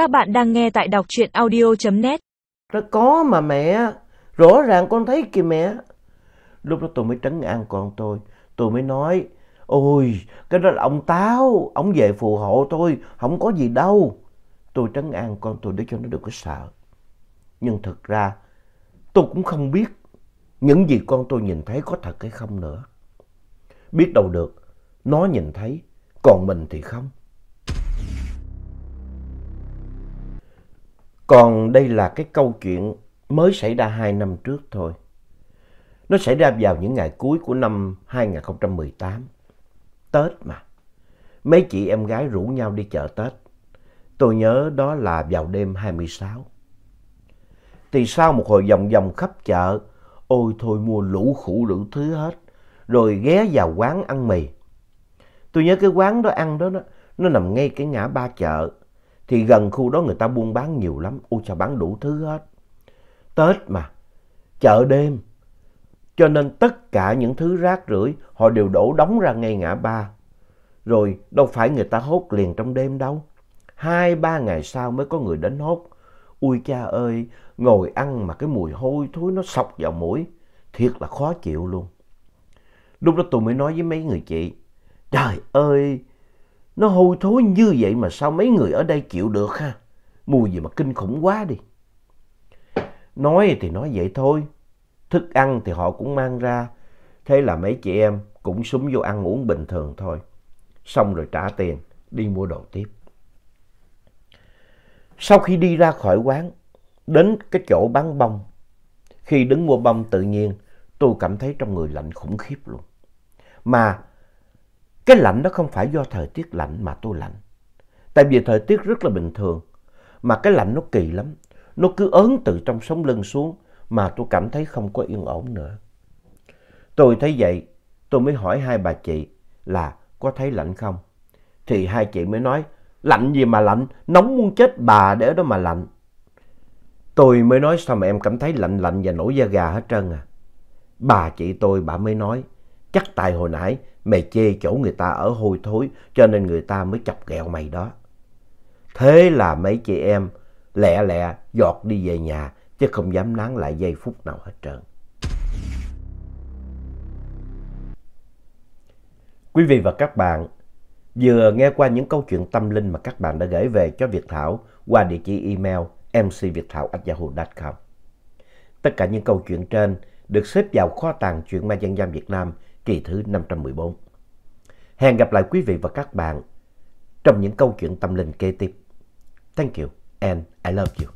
Các bạn đang nghe tại đọc truyện audio.net. Nó có mà mẹ, rõ ràng con thấy kìa mẹ. Lúc đó tôi mới trấn an con tôi, tôi mới nói, ôi, cái đó là ông Táo, ông về phù hộ tôi, không có gì đâu. Tôi trấn an con tôi để cho nó đừng có sợ. Nhưng thực ra, tôi cũng không biết những gì con tôi nhìn thấy có thật hay không nữa. Biết đâu được, nó nhìn thấy, còn mình thì không. Còn đây là cái câu chuyện mới xảy ra hai năm trước thôi. Nó xảy ra vào những ngày cuối của năm 2018. Tết mà. Mấy chị em gái rủ nhau đi chợ Tết. Tôi nhớ đó là vào đêm 26. Thì sau một hồi vòng vòng khắp chợ, ôi thôi mua lũ khủ lũ thứ hết, rồi ghé vào quán ăn mì. Tôi nhớ cái quán đó ăn đó, nó, nó nằm ngay cái ngã ba chợ, thì gần khu đó người ta buôn bán nhiều lắm, ôi chà bán đủ thứ hết. Tết mà, chợ đêm, cho nên tất cả những thứ rác rưởi họ đều đổ đóng ra ngay ngã ba. Rồi đâu phải người ta hốt liền trong đêm đâu. Hai ba ngày sau mới có người đến hốt. Ui cha ơi, ngồi ăn mà cái mùi hôi thối nó sọc vào mũi. Thiệt là khó chịu luôn. Lúc đó tôi mới nói với mấy người chị. Trời ơi, nó hôi thối như vậy mà sao mấy người ở đây chịu được ha? Mùi gì mà kinh khủng quá đi. Nói thì nói vậy thôi. Thức ăn thì họ cũng mang ra. Thế là mấy chị em cũng súng vô ăn uống bình thường thôi. Xong rồi trả tiền, đi mua đồ tiếp. Sau khi đi ra khỏi quán, đến cái chỗ bán bông. Khi đứng mua bông tự nhiên, tôi cảm thấy trong người lạnh khủng khiếp luôn. Mà cái lạnh đó không phải do thời tiết lạnh mà tôi lạnh. Tại vì thời tiết rất là bình thường. Mà cái lạnh nó kỳ lắm. Nó cứ ớn từ trong sống lưng xuống mà tôi cảm thấy không có yên ổn nữa. Tôi thấy vậy, tôi mới hỏi hai bà chị là có thấy lạnh không? Thì hai chị mới nói, lạnh gì mà lạnh, nóng muốn chết bà để đó mà lạnh. Tôi mới nói sao mà em cảm thấy lạnh lạnh và nổi da gà hết trơn à. Bà chị tôi bà mới nói, chắc tại hồi nãy, mày chê chỗ người ta ở hôi thối, cho nên người ta mới chọc ghẹo mày đó. Thế là mấy chị em lẹ lẹ giọt đi về nhà, chứ không dám nán lại giây phút nào hết trơn. Quý vị và các bạn, vừa nghe qua những câu chuyện tâm linh mà các bạn đã gửi về cho Việt Thảo qua địa chỉ email mcviettthao.yahoo.com. Tất cả những câu chuyện trên được xếp vào kho tàng truyện ma dân gian Việt Nam kỳ thứ 514. Hẹn gặp lại quý vị và các bạn trong những câu chuyện tâm linh kế tiếp. Thank you and I love you.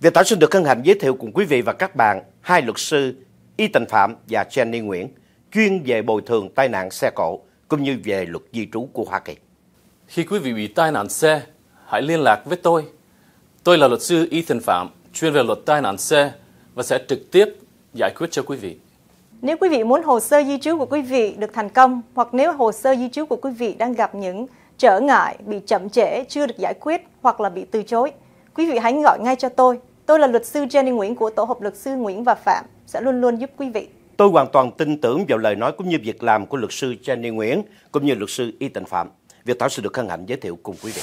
Việt Thảo xin được hân hạnh giới thiệu cùng quý vị và các bạn hai luật sư Y Tình Phạm và Jenny Nguyễn chuyên về bồi thường tai nạn xe cộ cũng như về luật di trú của Hoa Kỳ. Khi quý vị bị tai nạn xe, hãy liên lạc với tôi. Tôi là luật sư Ethan Phạm, chuyên về luật tai nạn xe và sẽ trực tiếp giải quyết cho quý vị. Nếu quý vị muốn hồ sơ di trú của quý vị được thành công hoặc nếu hồ sơ di trú của quý vị đang gặp những trở ngại, bị chậm trễ, chưa được giải quyết hoặc là bị từ chối, quý vị hãy gọi ngay cho tôi. Tôi là luật sư Jenny Nguyễn của Tổ hợp luật sư Nguyễn và Phạm, sẽ luôn luôn giúp quý vị. Tôi hoàn toàn tin tưởng vào lời nói cũng như việc làm của luật sư Jenny Nguyễn cũng như luật sư Y Tịnh Phạm. Việt Thảo sẽ được hân hạnh giới thiệu cùng quý vị.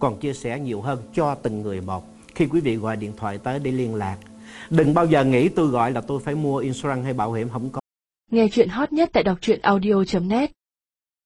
còn chia sẻ nhiều hơn cho từng người một khi quý vị gọi điện thoại tới để liên lạc. Đừng bao giờ nghĩ tôi gọi là tôi phải mua insurance hay bảo hiểm, không có. Nghe chuyện hot nhất tại đọc truyện audio.net